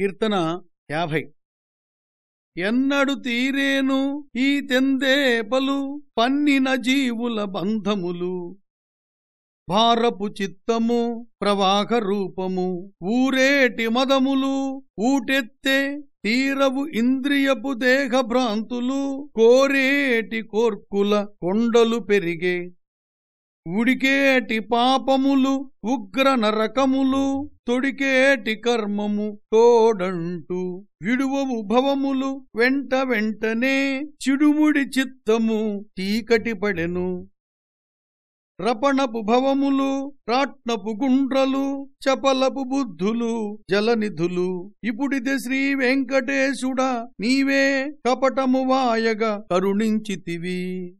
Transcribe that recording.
కీర్తన యాభై. ఎన్నడు తీరేను ఈ తెందేపలు పన్నిన జీవుల బంధములు. భారపు చిత్తము ప్రవాహ రూపము ఊరేటి మదములు ఊటెత్తే తీరవు ఇంద్రియపు దేహ భ్రాంతులు కోరేటి కోర్కుల కొండలు పెరిగే ఉడికేటి పాపములు ఉగ్ర నరకములు తొడికేటి కర్మము తోడంటూ విడువవు భవములు వెంట వెంటనే చిడుముడి చిత్తము తీకటి పడెను. రపణపు భవములు రాట్నపు గుండ్రలు చపలపు బుద్ధులు జలనిధులు. ఇప్పుడిదే శ్రీ వెంకటేశుడా నీవే కపటము వాయగా కరుణించితివి.